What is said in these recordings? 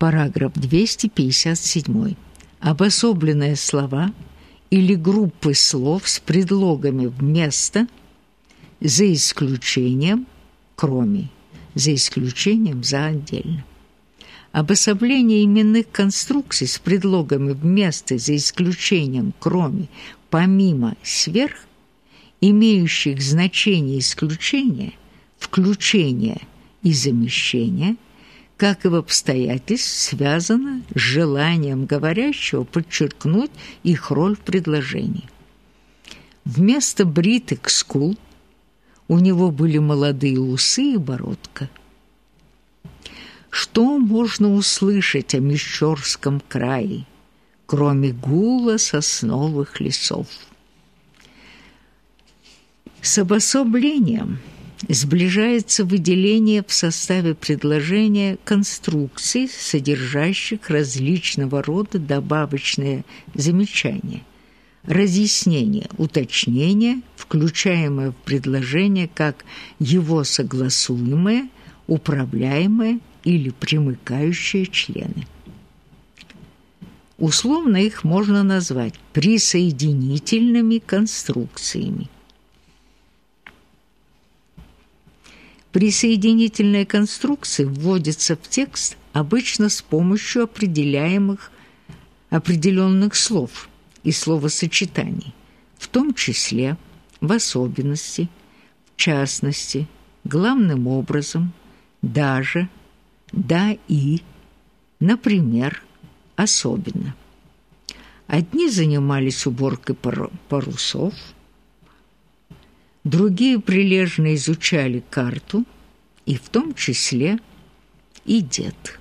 Параграф 257. Обособленные слова или группы слов с предлогами вместо, за исключением, кроме, за исключением за отдельно. Обособление именных конструкций с предлогами вместо, за исключением, кроме, помимо, сверх, имеющих значение исключения, включения и замещения – как и в обстоятельств, связано с желанием говорящего подчеркнуть их роль в предложении. Вместо бритых скул у него были молодые усы и бородка. Что можно услышать о Мещерском крае, кроме гула сосновых лесов? С обособлением – сближается выделение в составе предложения конструкций, содержащих различного рода добавочные замечания, разъяснения, уточнения, включаемое в предложение как его согласуемые, управляемые или примыкающие члены. Условно их можно назвать присоединительными конструкциями. Присоединительные конструкции вводятся в текст обычно с помощью определяемых определенных слов и словосочетаний, в том числе, в особенности, в частности, главным образом, даже, да и, например, особенно. Одни занимались уборкой парусов – Другие прилежно изучали карту, и в том числе и дед.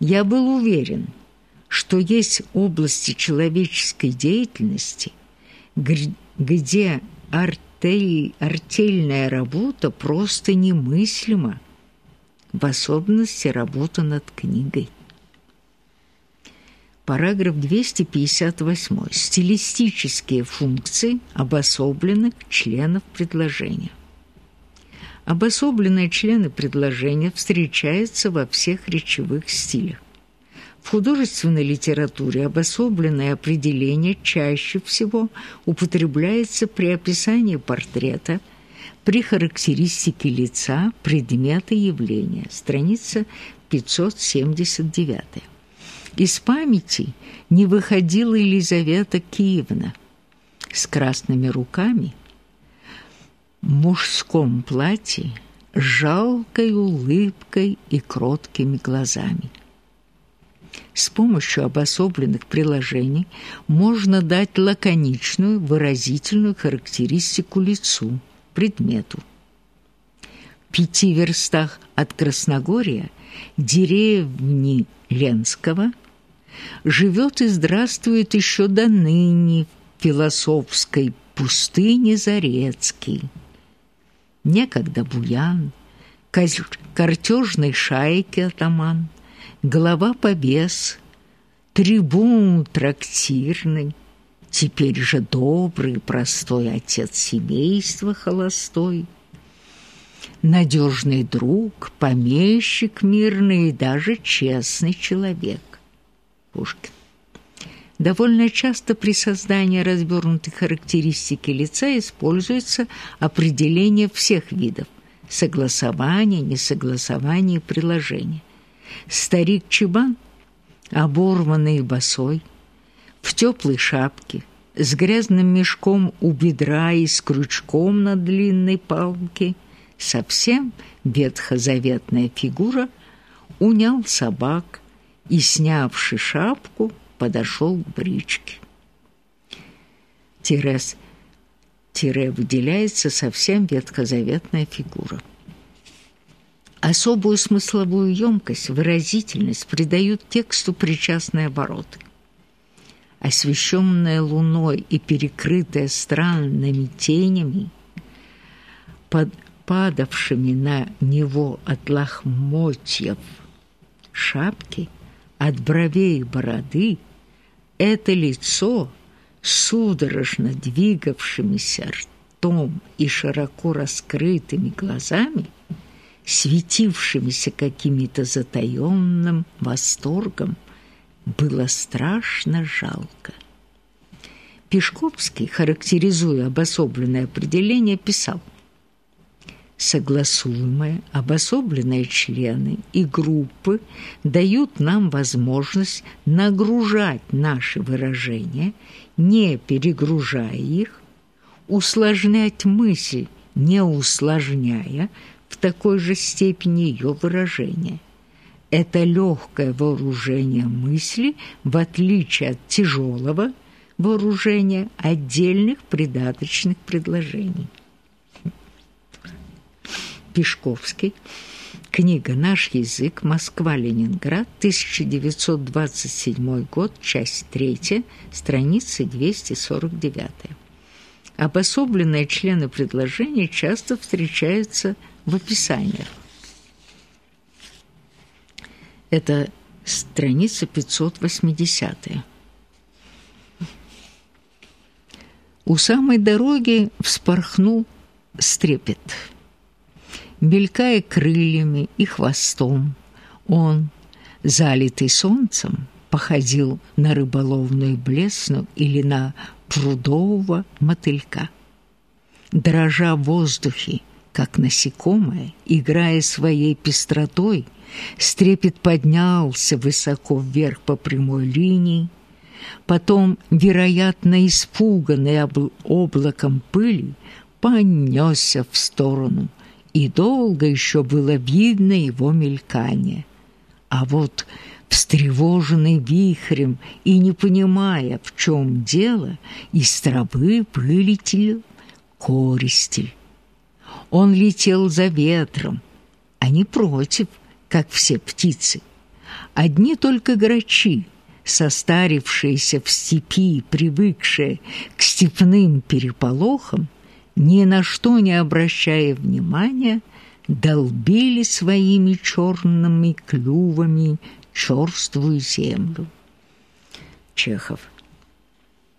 Я был уверен, что есть области человеческой деятельности, где артель, артельная работа просто немыслима, в особенности работа над книгой. Параграф 258. Стилистические функции обособленных членов предложения. Обособленные члены предложения встречаются во всех речевых стилях. В художественной литературе обособленное определение чаще всего употребляется при описании портрета, при характеристике лица, предмета явления. Страница 579. Из памяти не выходила Елизавета Киевна с красными руками, в мужском платье, с жалкой улыбкой и кроткими глазами. С помощью обособленных приложений можно дать лаконичную, выразительную характеристику лицу, предмету. В пяти верстах от Красногория деревни Ленского живет и здравствует еще до ныне в философской пустыне Зарецкий. Некогда буян, картежной шайки атаман, голова повес, трибун трактирный, теперь же добрый, простой отец семейства холостой — надежный друг, помещик мирный и даже честный человек. Пушкин. Довольно часто при создании развернутой характеристики лица используется определение всех видов – согласование, несогласование, приложение. Старик Чебан, оборванный босой, в теплой шапке, с грязным мешком у бедра и с крючком на длинной палке – совсем ветхозаветная фигура, унял собак и, снявши шапку, подошел к бричке. Тирес тире выделяется совсем ветхозаветная фигура. Особую смысловую ёмкость, выразительность придают тексту причастные обороты. Освещенная луной и перекрытая странными тенями, под падавшими на него от лохмотьев шапки, от бровей бороды, это лицо, судорожно двигавшимися ртом и широко раскрытыми глазами, светившимися каким-то затаённым восторгом, было страшно жалко. Пешковский, характеризуя обособленное определение, писал согласуемые, обособленные члены и группы дают нам возможность нагружать наши выражения, не перегружая их, усложнять мысль, не усложняя в такой же степени ее выражения. Это легкое вооружение мысли, в отличие от тяжелого вооружения отдельных придаточных предложений. Пешковский. Книга «Наш язык. Москва-Ленинград. 1927 год. Часть 3. Страница 249». Обособленные члены предложения часто встречаются в описаниях. Это страница 580. У самой дороги вспорхнул стрепет – Мелькая крыльями и хвостом, он, залитый солнцем, походил на рыболовную блесну или на прудового мотылька. Дрожа в воздухе, как насекомое, играя своей пестротой, стрепет поднялся высоко вверх по прямой линии, потом, вероятно, испуганный облаком пыли, понесся в сторону – и долго еще было видно его мелькание. А вот встревоженный вихрем и не понимая, в чем дело, из травы вылетел користель. Он летел за ветром, а не против, как все птицы. Одни только грачи, состарившиеся в степи, привыкшие к степным переполохам, ни на что не обращая внимания, долбили своими черными клювами черствую землю. Чехов –